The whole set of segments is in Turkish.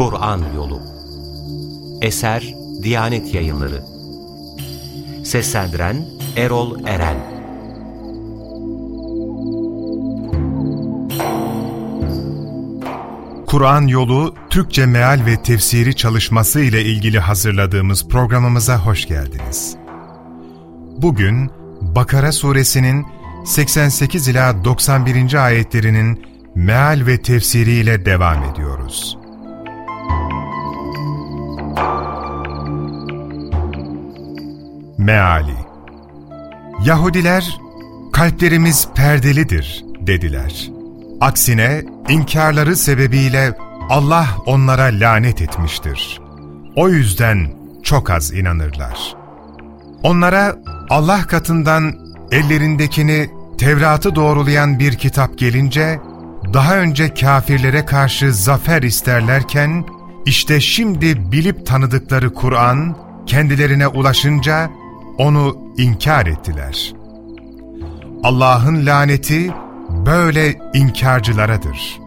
Kur'an Yolu Eser Diyanet Yayınları Seslendiren Erol Eren Kur'an Yolu Türkçe Meal ve Tefsiri çalışması ile ilgili hazırladığımız programımıza hoş geldiniz. Bugün Bakara suresinin 88 ila 91. ayetlerinin meal ve tefsiriyle devam ediyoruz. Meali Yahudiler, kalplerimiz perdelidir dediler. Aksine inkarları sebebiyle Allah onlara lanet etmiştir. O yüzden çok az inanırlar. Onlara Allah katından ellerindekini Tevrat'ı doğrulayan bir kitap gelince, daha önce kafirlere karşı zafer isterlerken, işte şimdi bilip tanıdıkları Kur'an, kendilerine ulaşınca onu inkar ettiler. Allah'ın laneti böyle inkarcılaradır.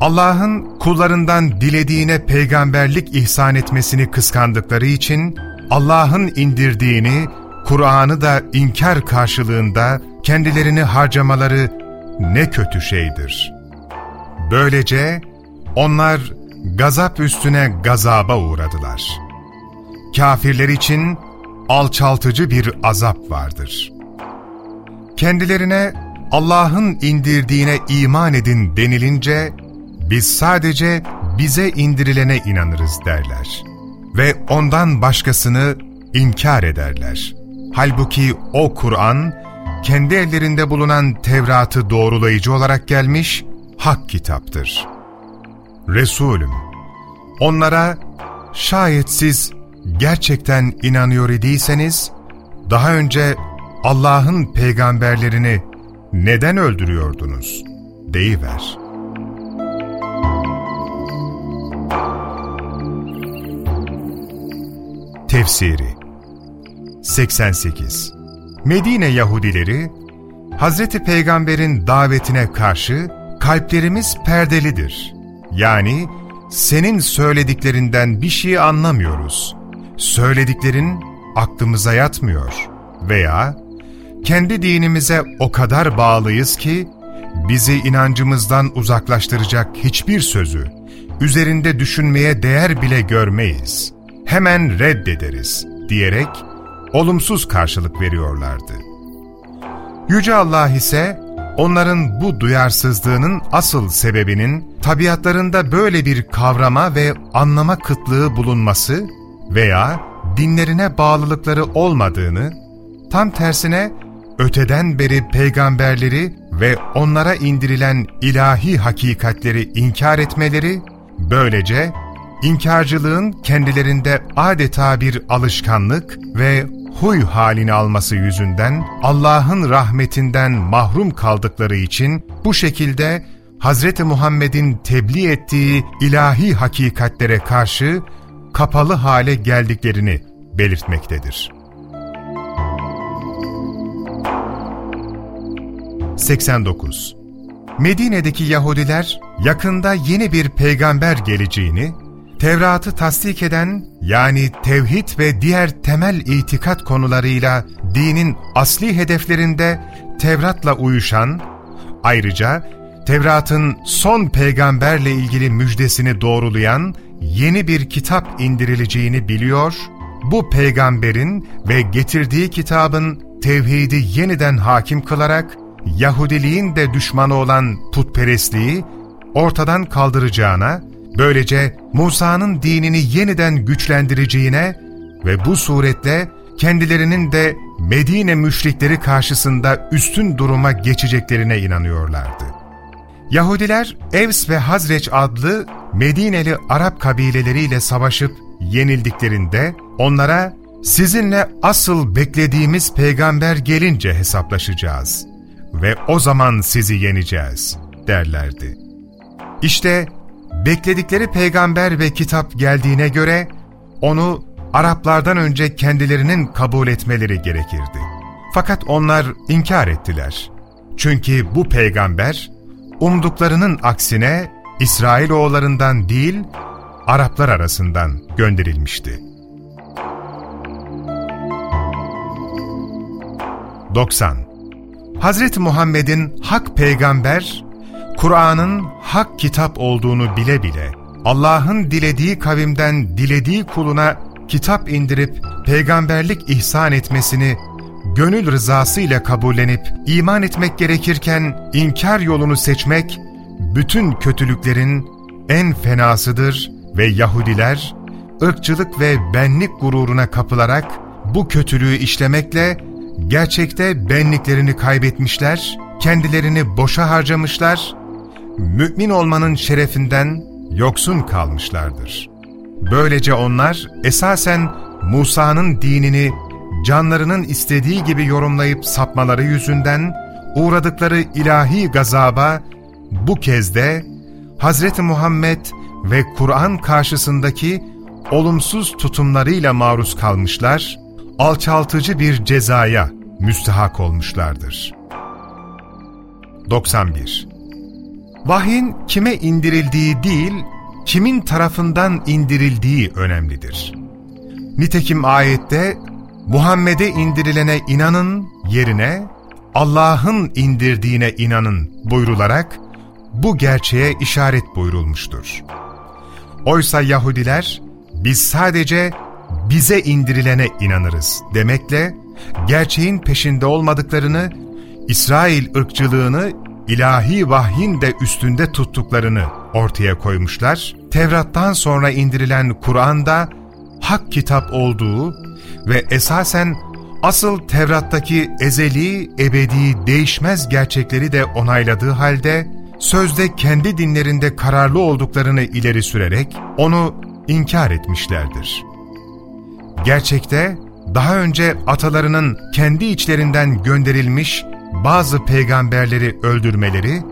Allah'ın kullarından dilediğine peygamberlik ihsan etmesini kıskandıkları için, Allah'ın indirdiğini, Kur'an'ı da inkar karşılığında kendilerini harcamaları ne kötü şeydir. Böylece onlar gazap üstüne gazaba uğradılar. Kafirler için alçaltıcı bir azap vardır. Kendilerine Allah'ın indirdiğine iman edin denilince, biz sadece bize indirilene inanırız derler. Ve ondan başkasını inkar ederler. Halbuki o Kur'an, kendi ellerinde bulunan Tevrat'ı doğrulayıcı olarak gelmiş, hak kitaptır. Resulüm, onlara şayet siz gerçekten inanıyor idiyseniz, daha önce Allah'ın peygamberlerini neden öldürüyordunuz? deyiver. Tefsiri 88 Medine Yahudileri, Hazreti Peygamber'in davetine karşı kalplerimiz perdelidir. Yani senin söylediklerinden bir şey anlamıyoruz. Söylediklerin aklımıza yatmıyor. Veya kendi dinimize o kadar bağlıyız ki bizi inancımızdan uzaklaştıracak hiçbir sözü üzerinde düşünmeye değer bile görmeyiz. Hemen reddederiz diyerek olumsuz karşılık veriyorlardı. Yüce Allah ise onların bu duyarsızlığının asıl sebebinin tabiatlarında böyle bir kavrama ve anlama kıtlığı bulunması veya dinlerine bağlılıkları olmadığını, tam tersine öteden beri peygamberleri ve onlara indirilen ilahi hakikatleri inkar etmeleri, böylece inkarcılığın kendilerinde adeta bir alışkanlık ve huy halini alması yüzünden Allah'ın rahmetinden mahrum kaldıkları için bu şekilde Hz. Muhammed'in tebliğ ettiği ilahi hakikatlere karşı kapalı hale geldiklerini belirtmektedir. 89. Medine'deki Yahudiler yakında yeni bir peygamber geleceğini, Tevrat'ı tasdik eden yani tevhid ve diğer temel itikat konularıyla dinin asli hedeflerinde Tevrat'la uyuşan, ayrıca Tevrat'ın son peygamberle ilgili müjdesini doğrulayan yeni bir kitap indirileceğini biliyor, bu peygamberin ve getirdiği kitabın tevhidi yeniden hakim kılarak Yahudiliğin de düşmanı olan putperestliği ortadan kaldıracağına, böylece Musa'nın dinini yeniden güçlendireceğine ve bu suretle kendilerinin de Medine müşrikleri karşısında üstün duruma geçeceklerine inanıyorlardı. Yahudiler Evs ve Hazreç adlı Medineli Arap kabileleriyle savaşıp yenildiklerinde onlara sizinle asıl beklediğimiz peygamber gelince hesaplaşacağız ve o zaman sizi yeneceğiz derlerdi. İşte bekledikleri peygamber ve kitap geldiğine göre onu Araplardan önce kendilerinin kabul etmeleri gerekirdi. Fakat onlar inkar ettiler. Çünkü bu peygamber umduklarının aksine İsrailoğullarından değil, Araplar arasından gönderilmişti. 90. Hazreti Muhammed'in hak peygamber, Kur'an'ın hak kitap olduğunu bile bile, Allah'ın dilediği kavimden dilediği kuluna kitap indirip peygamberlik ihsan etmesini gönül rızası ile kabullenip iman etmek gerekirken inkar yolunu seçmek, bütün kötülüklerin en fenasıdır ve Yahudiler, ırkçılık ve benlik gururuna kapılarak bu kötülüğü işlemekle gerçekte benliklerini kaybetmişler, kendilerini boşa harcamışlar, mümin olmanın şerefinden yoksun kalmışlardır. Böylece onlar esasen Musa'nın dinini canlarının istediği gibi yorumlayıp sapmaları yüzünden uğradıkları ilahi gazaba bu kez de Hz. Muhammed ve Kur'an karşısındaki olumsuz tutumlarıyla maruz kalmışlar, alçaltıcı bir cezaya müstahak olmuşlardır. 91. Vahyin kime indirildiği değil, kimin tarafından indirildiği önemlidir. Nitekim ayette Muhammed'e indirilene inanın yerine Allah'ın indirdiğine inanın buyrularak bu gerçeğe işaret buyurulmuştur. Oysa Yahudiler biz sadece bize indirilene inanırız demekle gerçeğin peşinde olmadıklarını, İsrail ırkçılığını ilahi vahyin de üstünde tuttuklarını ortaya koymuşlar. Tevrat'tan sonra indirilen Kur'an'da hak kitap olduğu ve esasen asıl Tevrat'taki ezeli, ebedi, değişmez gerçekleri de onayladığı halde, sözde kendi dinlerinde kararlı olduklarını ileri sürerek onu inkar etmişlerdir. Gerçekte daha önce atalarının kendi içlerinden gönderilmiş bazı peygamberleri öldürmeleri,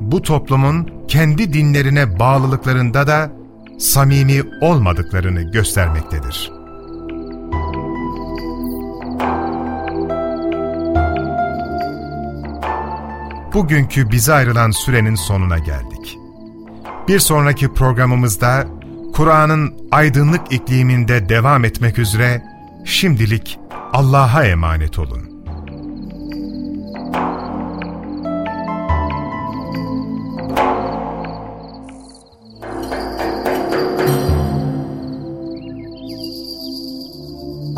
bu toplumun kendi dinlerine bağlılıklarında da samimi olmadıklarını göstermektedir. Bugünkü bize ayrılan sürenin sonuna geldik. Bir sonraki programımızda Kur'an'ın aydınlık ikliminde devam etmek üzere şimdilik Allah'a emanet olun.